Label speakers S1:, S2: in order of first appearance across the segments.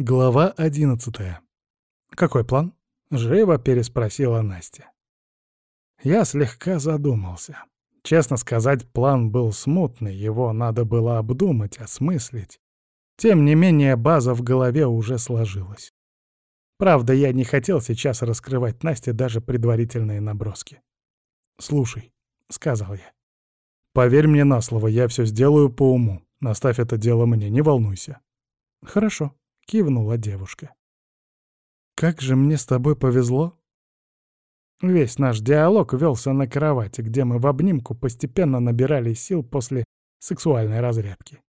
S1: Глава одиннадцатая. «Какой план?» — живо переспросила Настя. Я слегка задумался. Честно сказать, план был смутный, его надо было обдумать, осмыслить. Тем не менее, база в голове уже сложилась. Правда, я не хотел сейчас раскрывать Насте даже предварительные наброски. «Слушай», — сказал я, — «поверь мне на слово, я все сделаю по уму. Наставь это дело мне, не волнуйся». «Хорошо», — кивнула девушка. «Как же мне с тобой повезло!» Весь наш диалог велся на кровати, где мы в обнимку постепенно набирали сил после сексуальной разрядки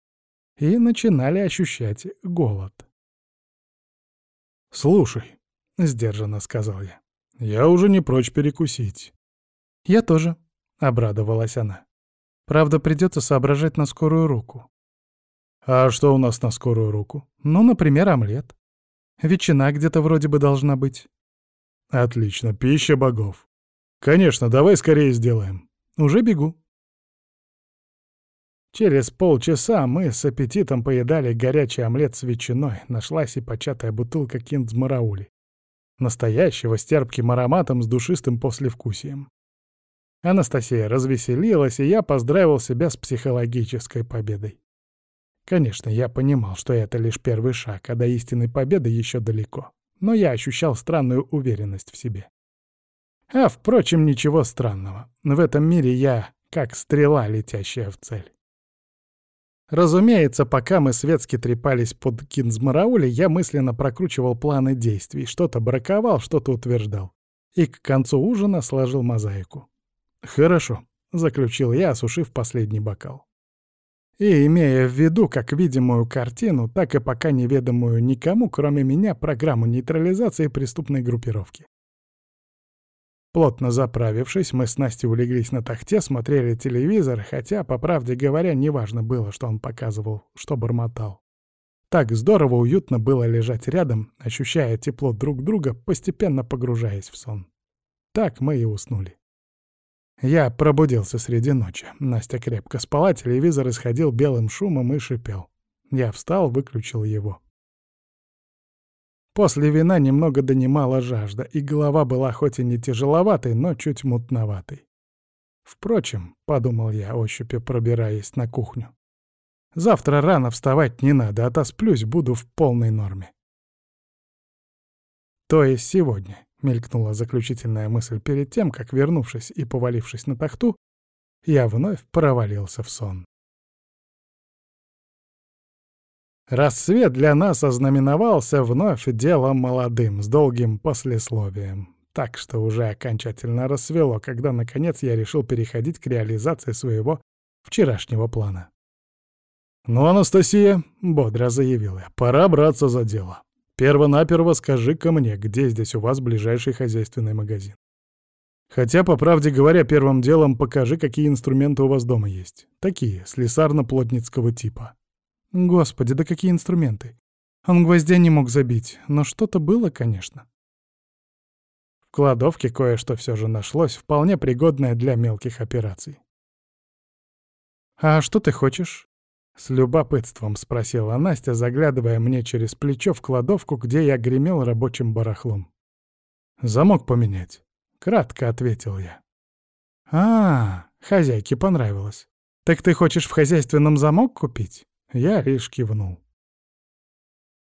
S1: и начинали ощущать голод. «Слушай», — сдержанно сказал я, — «я уже не прочь перекусить». «Я тоже», — обрадовалась она. «Правда, придется соображать на скорую руку». «А что у нас на скорую руку?» «Ну, например, омлет. Ветчина где-то вроде бы должна быть». «Отлично, пища богов. Конечно, давай скорее сделаем. Уже бегу». Через полчаса мы с аппетитом поедали горячий омлет с ветчиной, нашлась и початая бутылка киндзмараули. Настоящего с терпким ароматом с душистым послевкусием. Анастасия развеселилась, и я поздравил себя с психологической победой. Конечно, я понимал, что это лишь первый шаг, а до истинной победы еще далеко. Но я ощущал странную уверенность в себе. А, впрочем, ничего странного. В этом мире я как стрела, летящая в цель. Разумеется, пока мы светски трепались под Кинзмараули, я мысленно прокручивал планы действий, что-то браковал, что-то утверждал. И к концу ужина сложил мозаику. «Хорошо», — заключил я, осушив последний бокал и имея в виду как видимую картину, так и пока неведомую никому, кроме меня, программу нейтрализации преступной группировки. Плотно заправившись, мы с Настей улеглись на тахте, смотрели телевизор, хотя, по правде говоря, неважно было, что он показывал, что бормотал. Так здорово уютно было лежать рядом, ощущая тепло друг друга, постепенно погружаясь в сон. Так мы и уснули. Я пробудился среди ночи. Настя крепко спала, телевизор исходил белым шумом и шипел. Я встал, выключил его. После вина немного донимала жажда, и голова была хоть и не тяжеловатой, но чуть мутноватой. Впрочем, — подумал я, ощупью пробираясь на кухню, — завтра рано вставать не надо, отосплюсь, буду в полной норме. То есть сегодня. Мелькнула заключительная мысль перед тем, как, вернувшись и повалившись на тахту, я вновь провалился в сон. Рассвет для нас ознаменовался вновь делом молодым, с долгим послесловием. Так что уже окончательно рассвело, когда, наконец, я решил переходить к реализации своего вчерашнего плана. «Ну, Анастасия», — бодро заявил я, — «пора браться за дело». Первонаперво скажи-ка мне, где здесь у вас ближайший хозяйственный магазин. Хотя, по правде говоря, первым делом покажи, какие инструменты у вас дома есть. Такие, слесарно-плотницкого типа. Господи, да какие инструменты? Он гвоздя не мог забить, но что-то было, конечно. В кладовке кое-что все же нашлось, вполне пригодное для мелких операций. «А что ты хочешь?» С любопытством спросила Настя, заглядывая мне через плечо в кладовку, где я гремел рабочим барахлом. «Замок поменять», — кратко ответил я. «А, хозяйке понравилось. Так ты хочешь в хозяйственном замок купить?» Я лишь кивнул.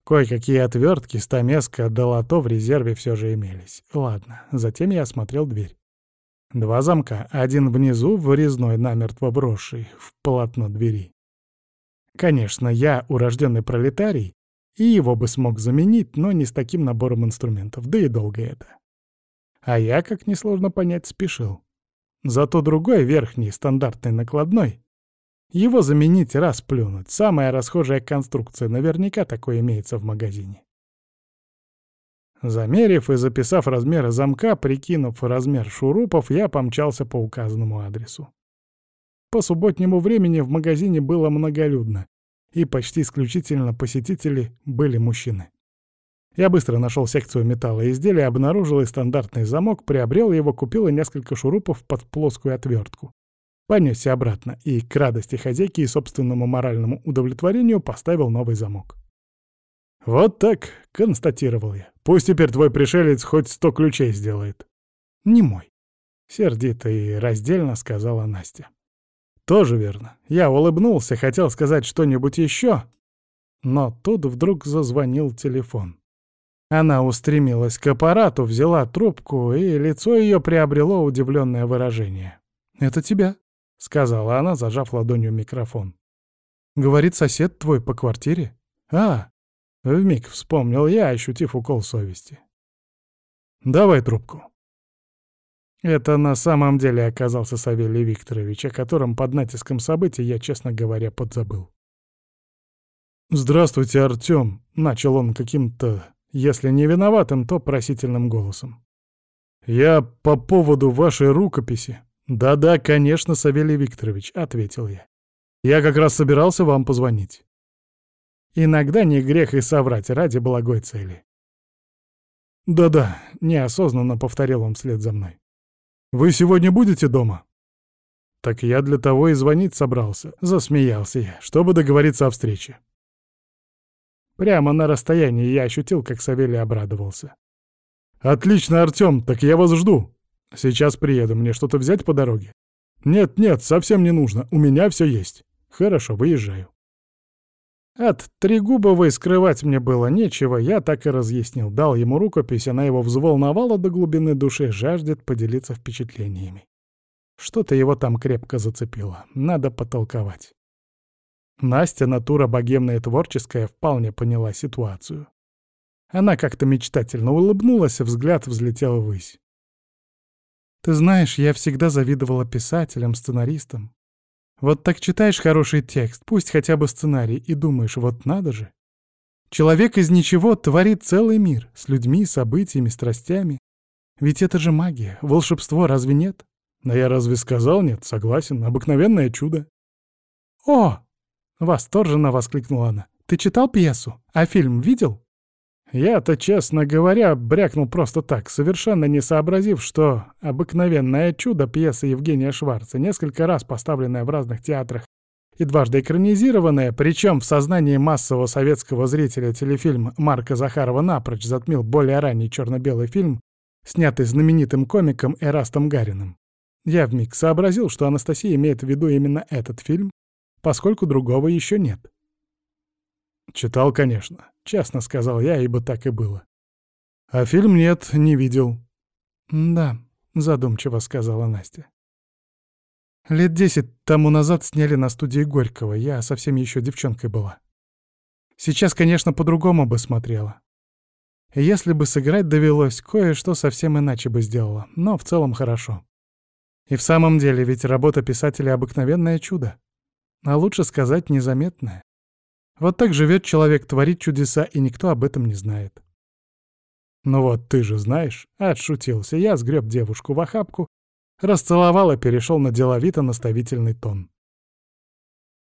S1: Кое-какие отвертки, стамеска, долото в резерве все же имелись. Ладно, затем я осмотрел дверь. Два замка, один внизу, вырезной намертво брошенный, в полотно двери. Конечно, я урожденный пролетарий, и его бы смог заменить, но не с таким набором инструментов, да и долго это. А я, как несложно понять, спешил. Зато другой верхний, стандартный накладной, его заменить раз плюнуть. Самая расхожая конструкция, наверняка такое имеется в магазине. Замерив и записав размеры замка, прикинув размер шурупов, я помчался по указанному адресу. По субботнему времени в магазине было многолюдно, и почти исключительно посетители были мужчины. Я быстро нашел секцию металла обнаружил и стандартный замок, приобрел его, купил и несколько шурупов под плоскую отвертку. Понесся обратно и, к радости хозяйки и собственному моральному удовлетворению, поставил новый замок. «Вот так», — констатировал я. «Пусть теперь твой пришелец хоть сто ключей сделает». «Не мой», — сердито и раздельно сказала Настя. «Тоже верно. Я улыбнулся, хотел сказать что-нибудь еще, но тут вдруг зазвонил телефон. Она устремилась к аппарату, взяла трубку, и лицо ее приобрело удивленное выражение. «Это тебя», — сказала она, зажав ладонью микрофон. «Говорит сосед твой по квартире?» «А!» — вмиг вспомнил я, ощутив укол совести. «Давай трубку». Это на самом деле оказался Савелий Викторович, о котором под натиском событий я, честно говоря, подзабыл. «Здравствуйте, Артём», — начал он каким-то, если не виноватым, то просительным голосом. «Я по поводу вашей рукописи». «Да-да, конечно, Савелий Викторович», — ответил я. «Я как раз собирался вам позвонить». Иногда не грех и соврать ради благой цели. «Да-да», — неосознанно повторил он вслед за мной. «Вы сегодня будете дома?» «Так я для того и звонить собрался», — засмеялся я, чтобы договориться о встрече. Прямо на расстоянии я ощутил, как Савелий обрадовался. «Отлично, Артём, так я вас жду. Сейчас приеду, мне что-то взять по дороге?» «Нет-нет, совсем не нужно, у меня все есть». «Хорошо, выезжаю». От Трегубовой скрывать мне было нечего, я так и разъяснил. Дал ему рукопись, она его взволновала до глубины души, жаждет поделиться впечатлениями. Что-то его там крепко зацепило, надо потолковать. Настя, натура богемная творческая, вполне поняла ситуацию. Она как-то мечтательно улыбнулась, взгляд взлетел ввысь. «Ты знаешь, я всегда завидовала писателям, сценаристам. Вот так читаешь хороший текст, пусть хотя бы сценарий, и думаешь, вот надо же. Человек из ничего творит целый мир, с людьми, событиями, страстями. Ведь это же магия, волшебство, разве нет? Но я разве сказал нет? Согласен, обыкновенное чудо. О, Восторженно воскликнула она. «Ты читал пьесу? А фильм видел?» Я-то, честно говоря, брякнул просто так, совершенно не сообразив, что «Обыкновенное чудо» пьеса Евгения Шварца, несколько раз поставленная в разных театрах и дважды экранизированная, причем в сознании массового советского зрителя телефильм Марка Захарова напрочь затмил более ранний черно-белый фильм, снятый знаменитым комиком Эрастом Гариным. Я вмиг сообразил, что Анастасия имеет в виду именно этот фильм, поскольку другого еще нет. Читал, конечно, честно сказал я, ибо так и было. А фильм нет, не видел. Да, задумчиво сказала Настя. Лет десять тому назад сняли на студии Горького, я совсем еще девчонкой была. Сейчас, конечно, по-другому бы смотрела. Если бы сыграть довелось, кое-что совсем иначе бы сделала, но в целом хорошо. И в самом деле, ведь работа писателя — обыкновенное чудо. А лучше сказать незаметное. Вот так живет человек, творит чудеса, и никто об этом не знает. «Ну вот, ты же знаешь», — отшутился я, сгреб девушку в охапку, расцеловал и перешел на деловито-наставительный тон.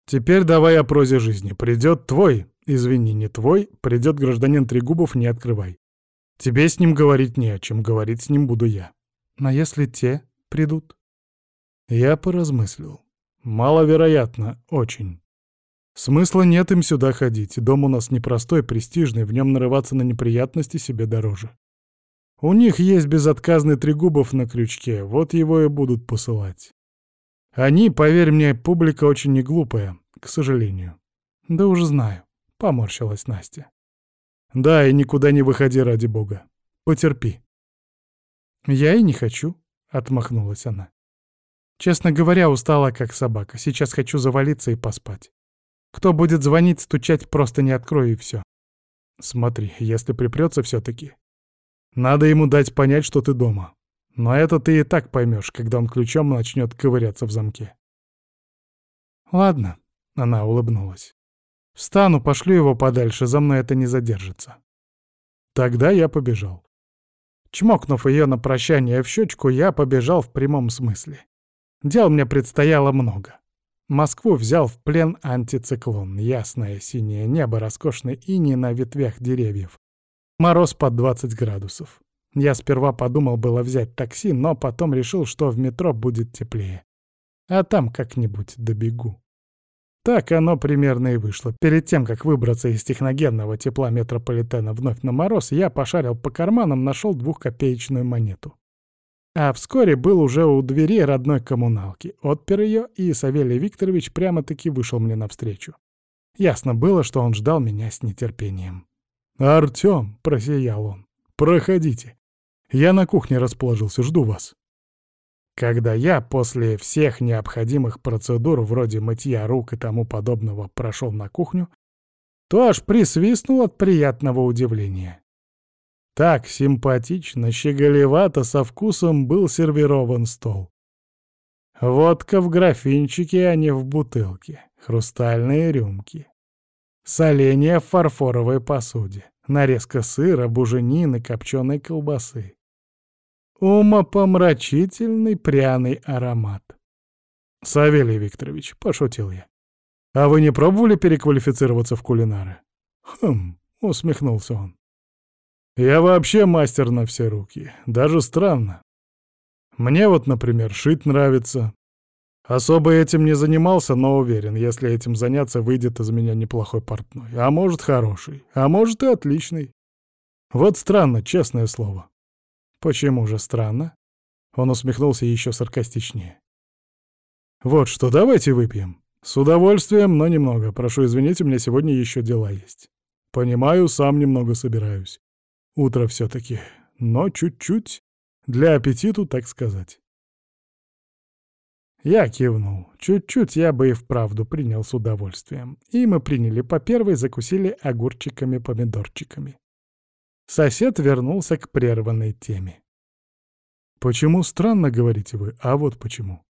S1: «Теперь давай о прозе жизни. Придет твой, извини, не твой, придет гражданин Трегубов, не открывай. Тебе с ним говорить не о чем, говорить с ним буду я. А если те придут?» Я поразмыслил. Маловероятно, очень. Смысла нет им сюда ходить, дом у нас непростой, престижный, в нем нарываться на неприятности себе дороже. У них есть безотказный Трегубов на крючке, вот его и будут посылать. Они, поверь мне, публика очень неглупая, к сожалению. Да уже знаю, поморщилась Настя. Да, и никуда не выходи ради бога. Потерпи. Я и не хочу, отмахнулась она. Честно говоря, устала как собака. Сейчас хочу завалиться и поспать. Кто будет звонить, стучать, просто не открою и все. Смотри, если припрется все-таки. Надо ему дать понять, что ты дома. Но это ты и так поймешь, когда он ключом начнет ковыряться в замке. Ладно, она улыбнулась. Встану, пошлю его подальше, за мной это не задержится. Тогда я побежал. Чмокнув ее на прощание в щечку, я побежал в прямом смысле. Дел мне предстояло много. Москву взял в плен антициклон, ясное синее небо, роскошный иней на ветвях деревьев. Мороз под 20 градусов. Я сперва подумал было взять такси, но потом решил, что в метро будет теплее. А там как-нибудь добегу. Так оно примерно и вышло. Перед тем, как выбраться из техногенного тепла метрополитена вновь на мороз, я пошарил по карманам, нашел двухкопеечную монету. А вскоре был уже у двери родной коммуналки. Отпер ее, и Савелий Викторович прямо-таки вышел мне навстречу. Ясно было, что он ждал меня с нетерпением. «Артём!» — просиял он. «Проходите. Я на кухне расположился, жду вас». Когда я после всех необходимых процедур вроде мытья рук и тому подобного прошел на кухню, то аж присвистнул от приятного удивления. Так симпатично, щеголевато, со вкусом был сервирован стол. Водка в графинчике, а не в бутылке, хрустальные рюмки. Соленья в фарфоровой посуде, нарезка сыра, буженины, копченой колбасы умопомрачительный пряный аромат. «Савелий Викторович», — пошутил я, — «а вы не пробовали переквалифицироваться в кулинары?» «Хм», — усмехнулся он. «Я вообще мастер на все руки. Даже странно. Мне вот, например, шить нравится. Особо этим не занимался, но уверен, если этим заняться, выйдет из меня неплохой портной. А может, хороший, а может и отличный. Вот странно, честное слово. «Почему же странно?» Он усмехнулся еще саркастичнее. «Вот что, давайте выпьем. С удовольствием, но немного. Прошу извинить, у меня сегодня еще дела есть. Понимаю, сам немного собираюсь. Утро все-таки, но чуть-чуть. Для аппетиту, так сказать». Я кивнул. Чуть-чуть я бы и вправду принял с удовольствием. И мы приняли по первой, закусили огурчиками-помидорчиками. Сосед вернулся к прерванной теме. «Почему странно, говорите вы? А вот почему.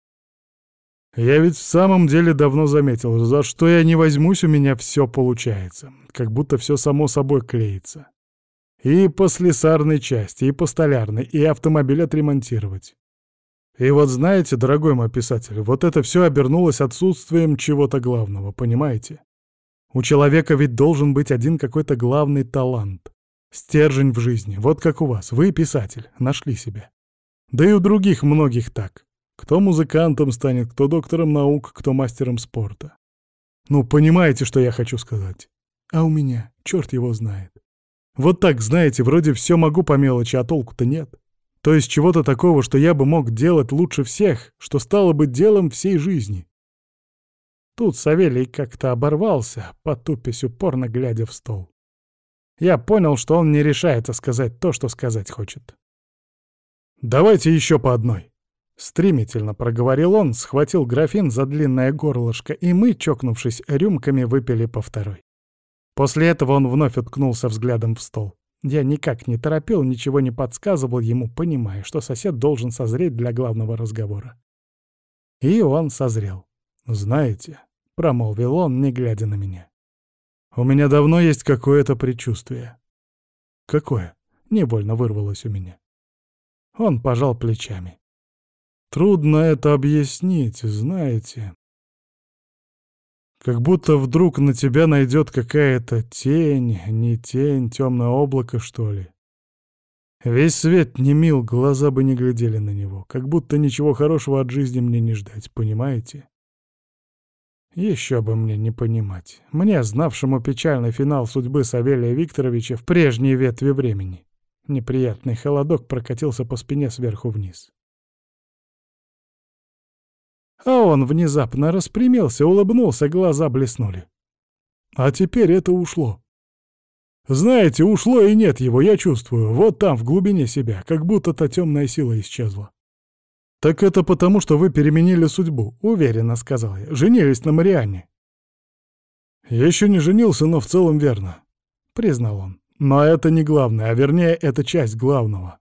S1: Я ведь в самом деле давно заметил, за что я не возьмусь, у меня все получается. Как будто все само собой клеится. И по слесарной части, и по столярной, и автомобиль отремонтировать. И вот знаете, дорогой мой писатель, вот это все обернулось отсутствием чего-то главного, понимаете? У человека ведь должен быть один какой-то главный талант. Стержень в жизни, вот как у вас. Вы писатель, нашли себя. Да и у других многих так. Кто музыкантом станет, кто доктором наук, кто мастером спорта. Ну, понимаете, что я хочу сказать? А у меня, черт его знает. Вот так, знаете, вроде все могу по мелочи, а толку-то нет. То есть чего-то такого, что я бы мог делать лучше всех, что стало бы делом всей жизни. Тут Савелий как-то оборвался, потупясь упорно глядя в стол. Я понял, что он не решается сказать то, что сказать хочет. «Давайте еще по одной!» Стремительно проговорил он, схватил графин за длинное горлышко, и мы, чокнувшись рюмками, выпили по второй. После этого он вновь уткнулся взглядом в стол. Я никак не торопил, ничего не подсказывал ему, понимая, что сосед должен созреть для главного разговора. И он созрел. «Знаете», — промолвил он, не глядя на меня, у меня давно есть какое-то предчувствие. Какое? Невольно вырвалось у меня. Он пожал плечами. Трудно это объяснить, знаете. Как будто вдруг на тебя найдет какая-то тень, не тень, темное облако, что ли. Весь свет не мил, глаза бы не глядели на него, как будто ничего хорошего от жизни мне не ждать, понимаете? Еще бы мне не понимать. Мне, знавшему печальный финал судьбы Савелия Викторовича в прежней ветви времени. Неприятный холодок прокатился по спине сверху вниз. А он внезапно распрямился, улыбнулся, глаза блеснули. А теперь это ушло. Знаете, ушло и нет его, я чувствую, вот там, в глубине себя, как будто та темная сила исчезла. «Так это потому, что вы переменили судьбу», — уверенно сказал я. «Женились на Марианне». «Я еще не женился, но в целом верно», — признал он. «Но это не главное, а вернее, это часть главного».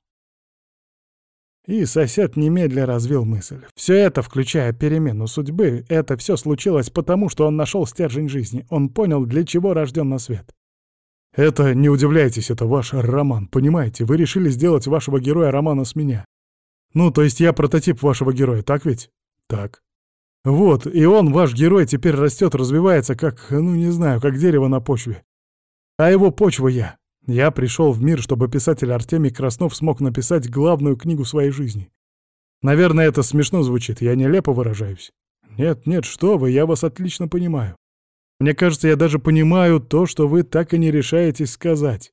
S1: И сосед немедля развил мысль. Все это, включая перемену судьбы, это все случилось потому, что он нашел стержень жизни. Он понял, для чего рожден на свет. Это, не удивляйтесь, это ваш роман, понимаете? Вы решили сделать вашего героя романа с меня. Ну, то есть я прототип вашего героя, так ведь? Так. Вот, и он, ваш герой, теперь растет, развивается, как, ну, не знаю, как дерево на почве. А его почва я. Я пришел в мир, чтобы писатель Артемий Краснов смог написать главную книгу своей жизни. Наверное, это смешно звучит, я нелепо выражаюсь. Нет, нет, что вы, я вас отлично понимаю. Мне кажется, я даже понимаю то, что вы так и не решаетесь сказать».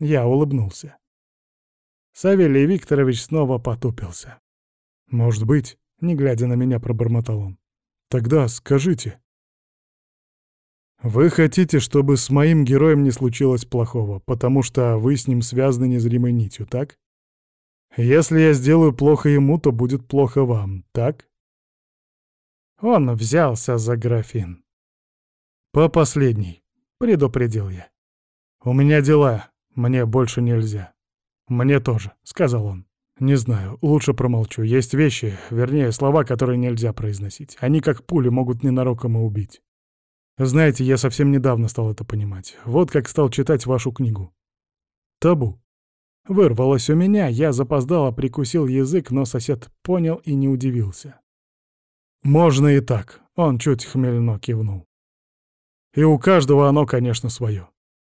S1: Я улыбнулся. Савелий Викторович снова потупился. «Может быть», — не глядя на меня, пробормотал он. «Тогда скажите». «Вы хотите, чтобы с моим героем не случилось плохого, потому что вы с ним связаны незримой нитью, так? Если я сделаю плохо ему, то будет плохо вам, так?» Он взялся за графин. «По последней», — предупредил я. «У меня дела, мне больше нельзя». «Мне тоже», — сказал он. «Не знаю, лучше промолчу. Есть вещи, вернее, слова, которые нельзя произносить. Они как пули могут ненароком и убить. Знаете, я совсем недавно стал это понимать. Вот как стал читать вашу книгу. Табу. Вырвалось у меня, я запоздало прикусил язык, но сосед понял и не удивился. Можно и так, он чуть хмельно кивнул. И у каждого оно, конечно, свое.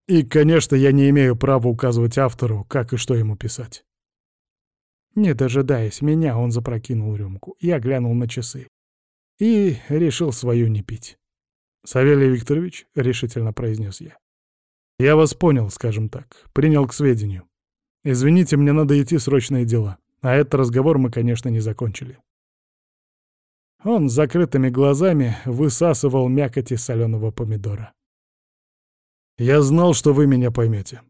S1: И, конечно, я не имею права указывать автору, как и что ему писать. Не дожидаясь меня, он запрокинул рюмку. Я глянул на часы. И решил свою не пить. «Савелий Викторович», — решительно произнес я. «Я вас понял, скажем так, принял к сведению. Извините, мне надо идти срочные дела. А этот разговор мы, конечно, не закончили». Он с закрытыми глазами высасывал мякоти соленого помидора. «Я знал, что вы меня поймете».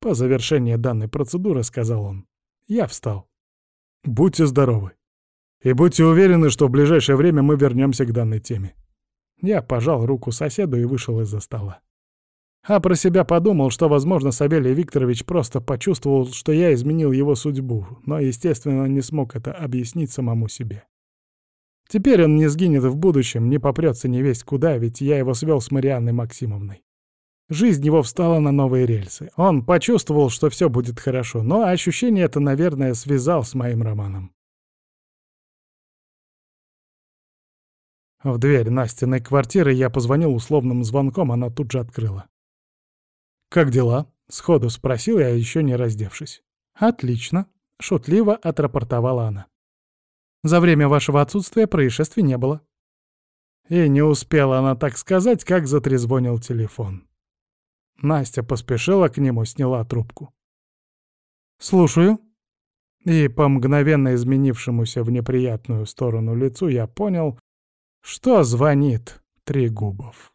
S1: По завершении данной процедуры сказал он. Я встал. «Будьте здоровы. И будьте уверены, что в ближайшее время мы вернемся к данной теме. Я пожал руку соседу и вышел из-за стола. А про себя подумал, что, возможно, Савелий Викторович просто почувствовал, что я изменил его судьбу, но, естественно, не смог это объяснить самому себе. Теперь он не сгинет в будущем, не попрется не весть куда, ведь я его свел с Марианной Максимовной. Жизнь его встала на новые рельсы. Он почувствовал, что все будет хорошо, но ощущение это, наверное, связал с моим романом. В дверь Настиной квартиры я позвонил условным звонком, она тут же открыла. «Как дела?» — сходу спросил я, еще не раздевшись. «Отлично», — шутливо отрапортовала она. «За время вашего отсутствия происшествий не было». И не успела она так сказать, как затрезвонил телефон. Настя поспешила к нему, сняла трубку. «Слушаю». И по мгновенно изменившемуся в неприятную сторону лицу я понял, что звонит Трегубов.